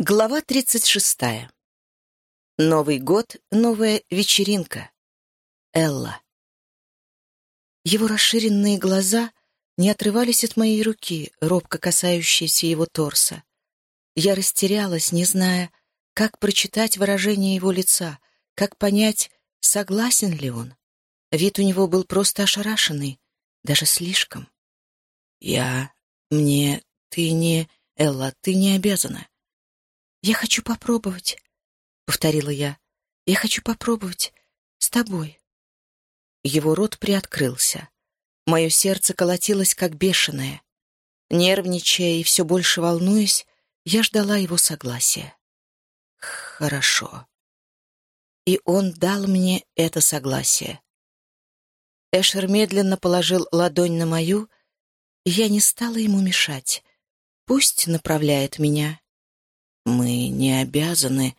Глава 36. Новый год, новая вечеринка. Элла. Его расширенные глаза не отрывались от моей руки, робко касающейся его торса. Я растерялась, не зная, как прочитать выражение его лица, как понять, согласен ли он. Вид у него был просто ошарашенный, даже слишком. «Я... мне... ты не... Элла, ты не обязана». «Я хочу попробовать», — повторила я. «Я хочу попробовать с тобой». Его рот приоткрылся. Мое сердце колотилось, как бешеное. Нервничая и все больше волнуясь, я ждала его согласия. «Хорошо». И он дал мне это согласие. Эшер медленно положил ладонь на мою, и я не стала ему мешать. Пусть направляет меня. «Мы не обязаны...»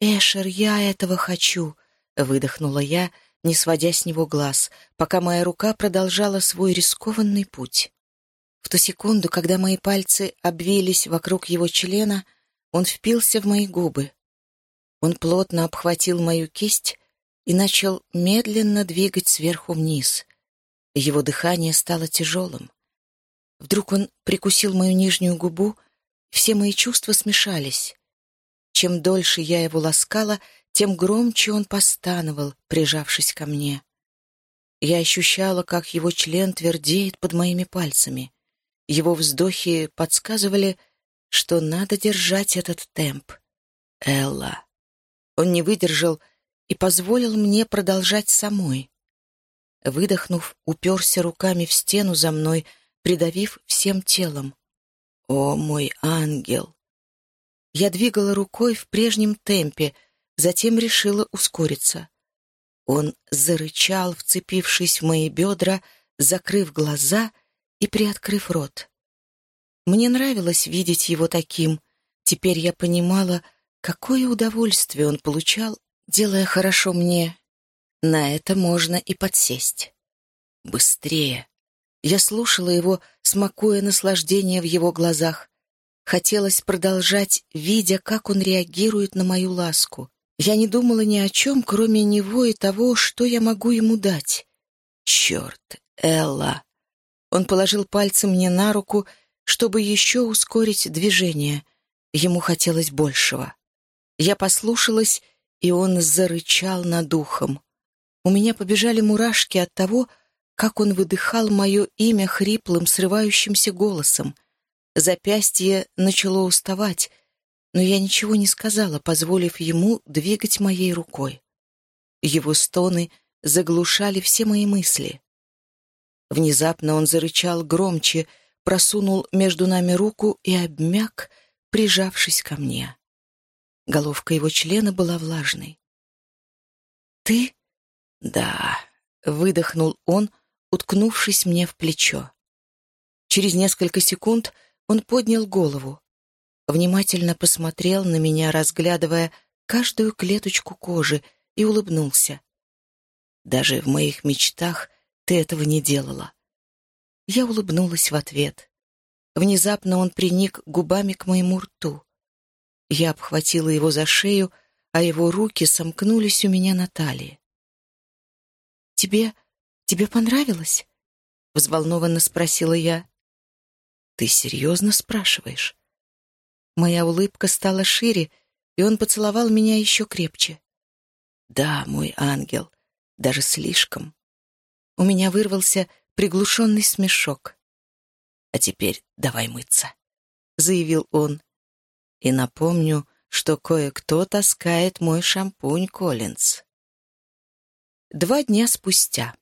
«Эшер, я этого хочу», — выдохнула я, не сводя с него глаз, пока моя рука продолжала свой рискованный путь. В ту секунду, когда мои пальцы обвились вокруг его члена, он впился в мои губы. Он плотно обхватил мою кисть и начал медленно двигать сверху вниз. Его дыхание стало тяжелым. Вдруг он прикусил мою нижнюю губу — все мои чувства смешались. Чем дольше я его ласкала, тем громче он постановал, прижавшись ко мне. Я ощущала, как его член твердеет под моими пальцами. Его вздохи подсказывали, что надо держать этот темп. Элла. Он не выдержал и позволил мне продолжать самой. Выдохнув, уперся руками в стену за мной, придавив всем телом. «О, мой ангел!» Я двигала рукой в прежнем темпе, затем решила ускориться. Он зарычал, вцепившись в мои бедра, закрыв глаза и приоткрыв рот. Мне нравилось видеть его таким. Теперь я понимала, какое удовольствие он получал, делая хорошо мне. На это можно и подсесть. Быстрее. Я слушала его, смакуя наслаждение в его глазах. Хотелось продолжать, видя, как он реагирует на мою ласку. Я не думала ни о чем, кроме него и того, что я могу ему дать. Черт, Элла! Он положил пальцы мне на руку, чтобы еще ускорить движение. Ему хотелось большего. Я послушалась, и он зарычал над ухом. У меня побежали мурашки от того, как он выдыхал мое имя хриплым, срывающимся голосом. Запястье начало уставать, но я ничего не сказала, позволив ему двигать моей рукой. Его стоны заглушали все мои мысли. Внезапно он зарычал громче, просунул между нами руку и обмяк, прижавшись ко мне. Головка его члена была влажной. «Ты?» «Да», — выдохнул он, уткнувшись мне в плечо. Через несколько секунд он поднял голову, внимательно посмотрел на меня, разглядывая каждую клеточку кожи, и улыбнулся. «Даже в моих мечтах ты этого не делала». Я улыбнулась в ответ. Внезапно он приник губами к моему рту. Я обхватила его за шею, а его руки сомкнулись у меня на талии. «Тебе «Тебе понравилось?» — взволнованно спросила я. «Ты серьезно спрашиваешь?» Моя улыбка стала шире, и он поцеловал меня еще крепче. «Да, мой ангел, даже слишком». У меня вырвался приглушенный смешок. «А теперь давай мыться», — заявил он. «И напомню, что кое-кто таскает мой шампунь Коллинз». Два дня спустя.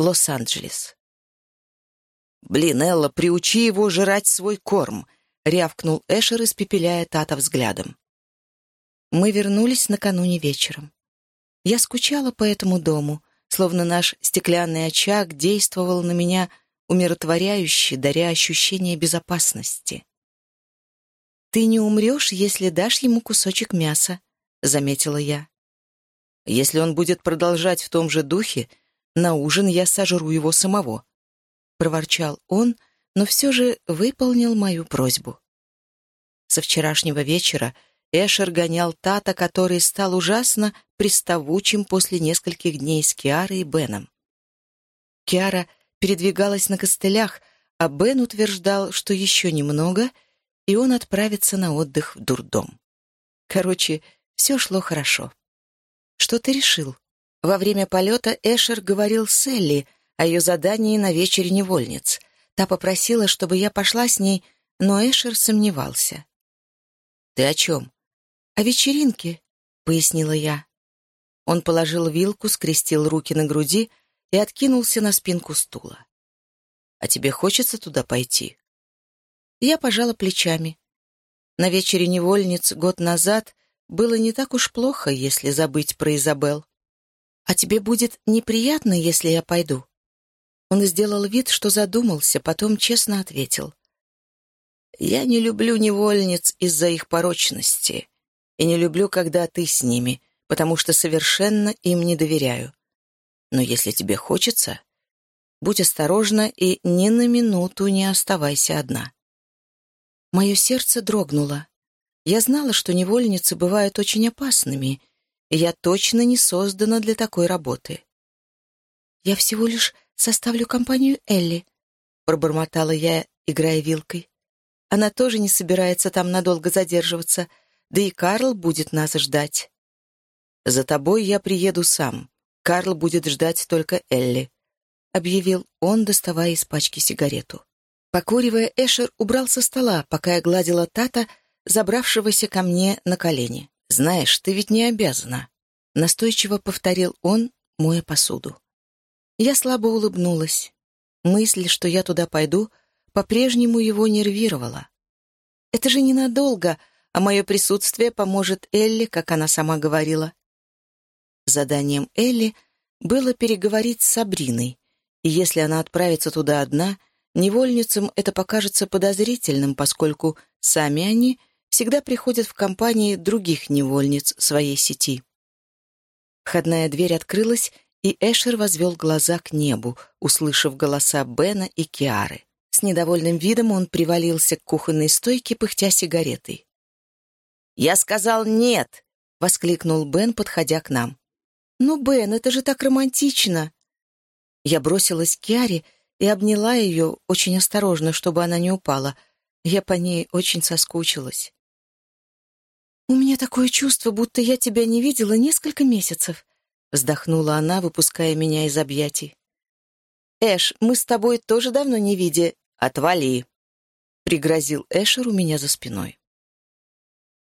Лос-Анджелес. «Блин, Элла, приучи его жрать свой корм», — рявкнул Эшер, испепеляя Тата взглядом. Мы вернулись накануне вечером. Я скучала по этому дому, словно наш стеклянный очаг действовал на меня умиротворяюще, даря ощущение безопасности. «Ты не умрешь, если дашь ему кусочек мяса», — заметила я. «Если он будет продолжать в том же духе, на ужин я сожру его самого», — проворчал он, но все же выполнил мою просьбу. Со вчерашнего вечера Эшер гонял Тата, который стал ужасно приставучим после нескольких дней с Киарой и Беном. Киара передвигалась на костылях, а Бен утверждал, что еще немного, и он отправится на отдых в дурдом. Короче, все шло хорошо. «Что ты решил?» Во время полета Эшер говорил с Элли о ее задании на вечере невольниц. Та попросила, чтобы я пошла с ней, но Эшер сомневался. «Ты о чем?» «О вечеринке», — пояснила я. Он положил вилку, скрестил руки на груди и откинулся на спинку стула. «А тебе хочется туда пойти?» Я пожала плечами. На вечере невольниц год назад было не так уж плохо, если забыть про Изабел. «А тебе будет неприятно, если я пойду?» Он сделал вид, что задумался, потом честно ответил. «Я не люблю невольниц из-за их порочности, и не люблю, когда ты с ними, потому что совершенно им не доверяю. Но если тебе хочется, будь осторожна и ни на минуту не оставайся одна». Мое сердце дрогнуло. Я знала, что невольницы бывают очень опасными, я точно не создана для такой работы. «Я всего лишь составлю компанию Элли», — пробормотала я, играя вилкой. «Она тоже не собирается там надолго задерживаться, да и Карл будет нас ждать». «За тобой я приеду сам. Карл будет ждать только Элли», — объявил он, доставая из пачки сигарету. Покуривая, Эшер убрал со стола, пока я гладила Тата, забравшегося ко мне на колени. «Знаешь, ты ведь не обязана», — настойчиво повторил он, моя посуду. Я слабо улыбнулась. Мысль, что я туда пойду, по-прежнему его нервировала. Это же ненадолго, а мое присутствие поможет Элли, как она сама говорила. Заданием Элли было переговорить с Сабриной, и если она отправится туда одна, невольницам это покажется подозрительным, поскольку сами они — всегда приходят в компании других невольниц своей сети. Входная дверь открылась, и Эшер возвел глаза к небу, услышав голоса Бена и Киары. С недовольным видом он привалился к кухонной стойке, пыхтя сигаретой. «Я сказал нет!» — воскликнул Бен, подходя к нам. «Ну, Бен, это же так романтично!» Я бросилась к Киаре и обняла ее очень осторожно, чтобы она не упала. Я по ней очень соскучилась. «У меня такое чувство, будто я тебя не видела несколько месяцев», — вздохнула она, выпуская меня из объятий. «Эш, мы с тобой тоже давно не виде. Отвали!» — пригрозил Эшер у меня за спиной.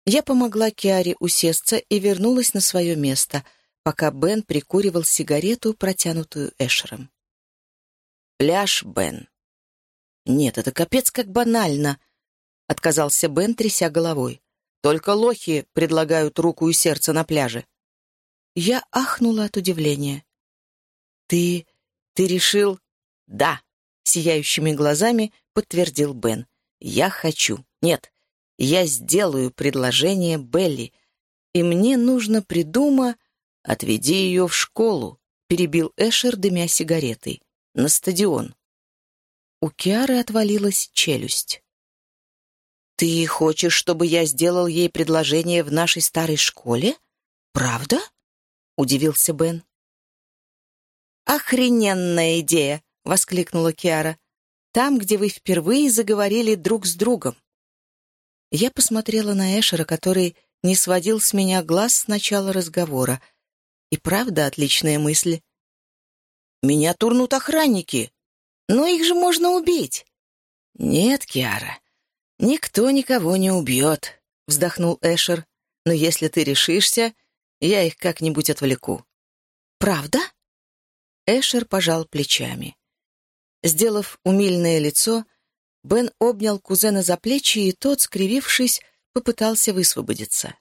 Я помогла Киаре усесться и вернулась на свое место, пока Бен прикуривал сигарету, протянутую Эшером. «Пляж, Бен». «Нет, это капец как банально», — отказался Бен, тряся головой. Только лохи предлагают руку и сердце на пляже. Я ахнула от удивления. «Ты... ты решил...» «Да», — сияющими глазами подтвердил Бен. «Я хочу. Нет, я сделаю предложение Белли, и мне нужно придума... Отведи ее в школу», — перебил Эшер, дымя сигаретой. «На стадион». У Киары отвалилась челюсть. «Ты хочешь, чтобы я сделал ей предложение в нашей старой школе? Правда?» — удивился Бен. «Охрененная идея!» — воскликнула Киара. «Там, где вы впервые заговорили друг с другом». Я посмотрела на Эшера, который не сводил с меня глаз с начала разговора. И правда отличная мысль. «Меня турнут охранники, но их же можно убить». «Нет, Киара, «Никто никого не убьет», — вздохнул Эшер. «Но если ты решишься, я их как-нибудь отвлеку». «Правда?» Эшер пожал плечами. Сделав умильное лицо, Бен обнял кузена за плечи, и тот, скривившись, попытался высвободиться.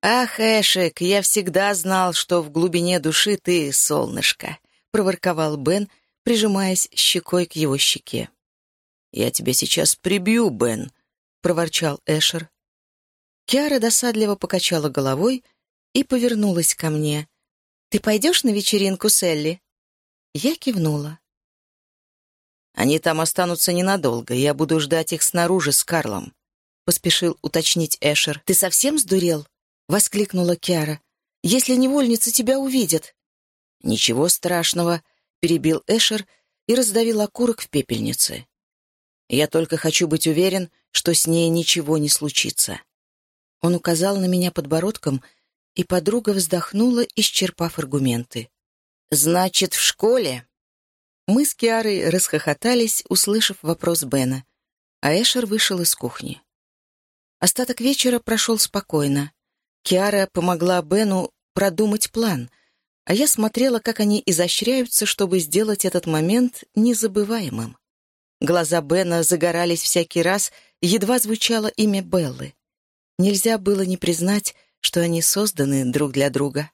«Ах, Эшек, я всегда знал, что в глубине души ты солнышко», — проворковал Бен, прижимаясь щекой к его щеке. «Я тебя сейчас прибью, Бен», — проворчал Эшер. Киара досадливо покачала головой и повернулась ко мне. «Ты пойдешь на вечеринку с Элли?» Я кивнула. «Они там останутся ненадолго, я буду ждать их снаружи с Карлом. — поспешил уточнить Эшер. «Ты совсем сдурел?» — воскликнула Киара. «Если невольницы тебя увидят». «Ничего страшного», — перебил Эшер и раздавил окурок в пепельнице. «Я только хочу быть уверен, что с ней ничего не случится». Он указал на меня подбородком, и подруга вздохнула, исчерпав аргументы. «Значит, в школе?» Мы с Киарой расхохотались, услышав вопрос Бена, а Эшер вышел из кухни. Остаток вечера прошел спокойно. Киара помогла Бену продумать план, а я смотрела, как они изощряются, чтобы сделать этот момент незабываемым. Глаза Бена загорались всякий раз, едва звучало имя Беллы. Нельзя было не признать, что они созданы друг для друга.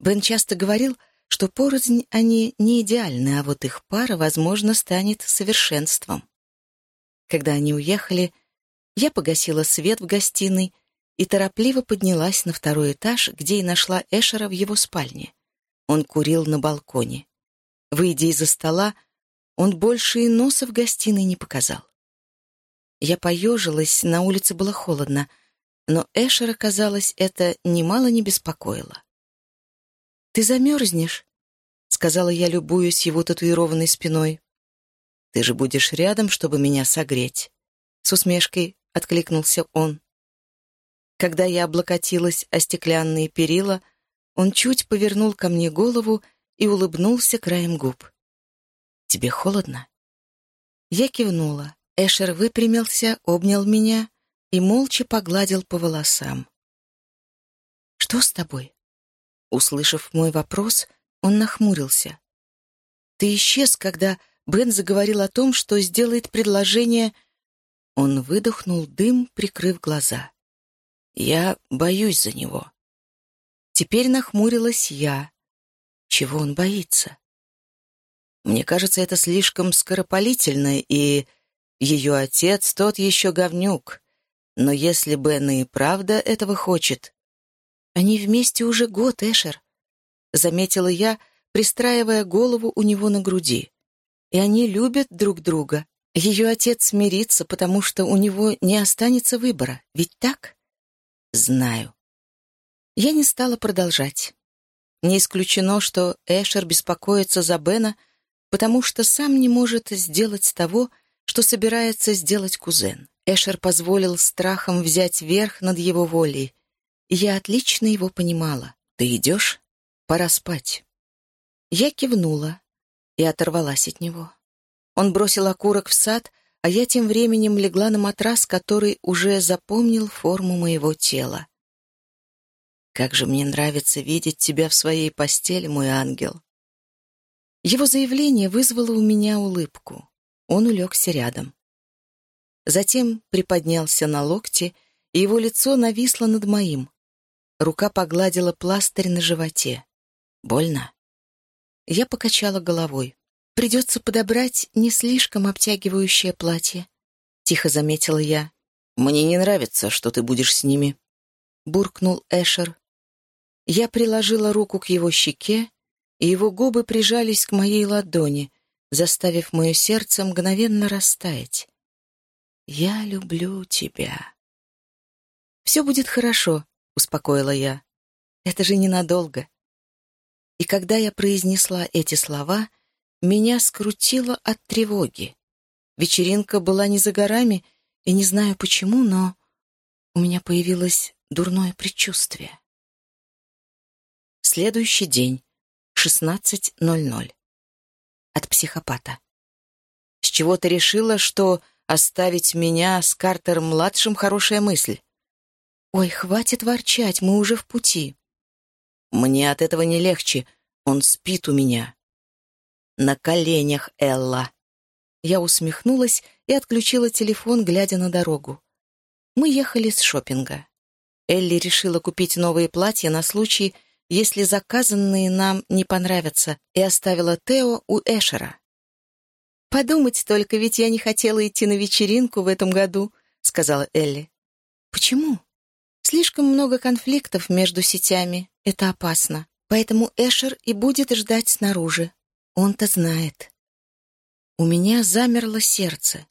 Бен часто говорил, что порознь они не идеальны, а вот их пара, возможно, станет совершенством. Когда они уехали, я погасила свет в гостиной и торопливо поднялась на второй этаж, где и нашла Эшера в его спальне. Он курил на балконе. Выйдя из-за стола, он больше и носа в гостиной не показал. Я поежилась, на улице было холодно, но Эшера, казалось, это немало не беспокоило. «Ты замерзнешь», — сказала я, любуясь его татуированной спиной. «Ты же будешь рядом, чтобы меня согреть», — с усмешкой — откликнулся он. Когда я облокотилась о стеклянные перила, он чуть повернул ко мне голову и улыбнулся краем губ. «Тебе холодно?» Я кивнула. Эшер выпрямился, обнял меня и молча погладил по волосам. «Что с тобой?» Услышав мой вопрос, он нахмурился. «Ты исчез, когда Бен заговорил о том, что сделает предложение он выдохнул дым, прикрыв глаза. «Я боюсь за него». Теперь нахмурилась я. Чего он боится? Мне кажется, это слишком скоропалительно, и ее отец тот еще говнюк. Но если Бен и правда этого хочет... Они вместе уже год, Эшер. Заметила я, пристраивая голову у него на груди. И они любят друг друга. Ее отец смирится, потому что у него не останется выбора. Ведь так? Знаю. Я не стала продолжать. Не исключено, что Эшер беспокоится за Бена, потому что сам не может сделать того, что собирается сделать кузен. Эшер позволил страхам взять верх над его волей. Я отлично его понимала. «Ты идешь? Пора спать». Я кивнула и оторвалась от него. Он бросил окурок в сад, а я тем временем легла на матрас, который уже запомнил форму моего тела. «Как же мне нравится видеть тебя в своей постели, мой ангел!» Его заявление вызвало у меня улыбку. Он улегся рядом. Затем приподнялся на локте, и его лицо нависло над моим. Рука погладила пластырь на животе. «Больно?» Я покачала головой. Придется подобрать не слишком обтягивающее платье», — тихо заметила я. «Мне не нравится, что ты будешь с ними», — буркнул Эшер. Я приложила руку к его щеке, и его губы прижались к моей ладони, заставив мое сердце мгновенно растаять. «Я люблю тебя». «Все будет хорошо», — успокоила я. «Это же ненадолго». И когда я произнесла эти слова — меня скрутило от тревоги. Вечеринка была не за горами, и не знаю почему, но у меня появилось дурное предчувствие. Следующий день, 16.00. От психопата. С чего ты решила, что оставить меня с Картером-младшим хорошая мысль? Ой, хватит ворчать, мы уже в пути. Мне от этого не легче, он спит у меня на коленях, Элла!» Я усмехнулась и отключила телефон, глядя на дорогу. Мы ехали с шопинга. Элли решила купить новые платья на случай, если заказанные нам не понравятся, и оставила Тео у Эшера. «Подумать только, ведь я не хотела идти на вечеринку в этом году», — сказала Элли. «Почему?» «Слишком много конфликтов между сетями. Это опасно. Поэтому Эшер и будет ждать снаружи. Он-то знает. У меня замерло сердце.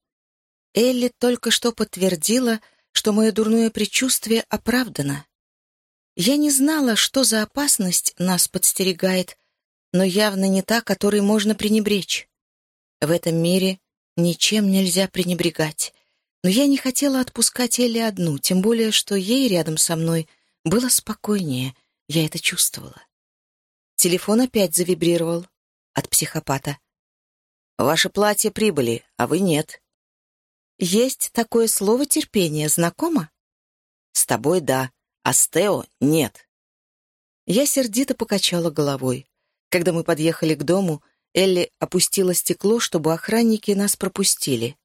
Элли только что подтвердила, что мое дурное предчувствие оправдано. Я не знала, что за опасность нас подстерегает, но явно не та, которой можно пренебречь. В этом мире ничем нельзя пренебрегать. Но я не хотела отпускать Элли одну, тем более, что ей рядом со мной было спокойнее, я это чувствовала. Телефон опять завибрировал от психопата. «Ваше платье прибыли, а вы нет». «Есть такое слово терпение, знакомо?» «С тобой — да, а с Тео — нет». Я сердито покачала головой. Когда мы подъехали к дому, Элли опустила стекло, чтобы охранники нас пропустили.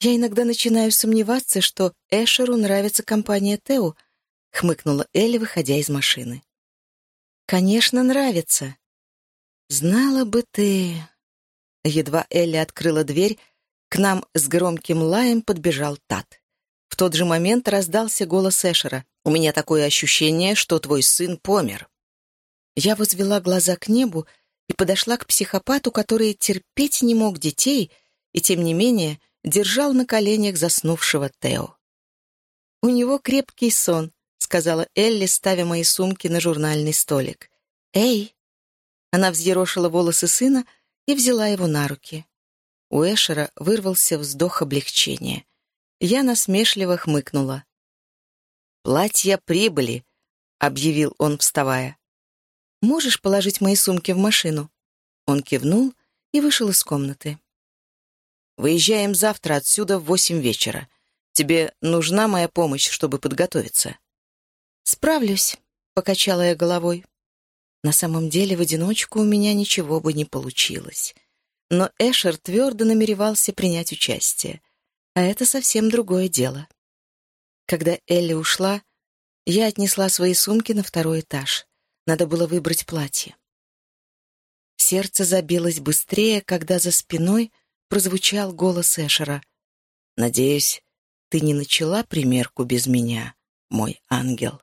«Я иногда начинаю сомневаться, что Эшеру нравится компания Тео», — хмыкнула Элли, выходя из машины. «Конечно, нравится. Знала бы ты...» Едва Элли открыла дверь, к нам с громким лаем подбежал Тат. В тот же момент раздался голос Эшера. «У меня такое ощущение, что твой сын помер». Я возвела глаза к небу и подошла к психопату, который терпеть не мог детей и, тем не менее, держал на коленях заснувшего Тео. «У него крепкий сон», — сказала Элли, ставя мои сумки на журнальный столик. «Эй!» Она взъерошила волосы сына и взяла его на руки. У Эшера вырвался вздох облегчения. Я насмешливо хмыкнула. «Платья прибыли», — объявил он, вставая. «Можешь положить мои сумки в машину?» Он кивнул и вышел из комнаты. Выезжаем завтра отсюда в восемь вечера. Тебе нужна моя помощь, чтобы подготовиться?» «Справлюсь», — покачала я головой. На самом деле, в одиночку у меня ничего бы не получилось. Но Эшер твердо намеревался принять участие. А это совсем другое дело. Когда Элли ушла, я отнесла свои сумки на второй этаж. Надо было выбрать платье. Сердце забилось быстрее, когда за спиной прозвучал голос Эшера. «Надеюсь, ты не начала примерку без меня, мой ангел?»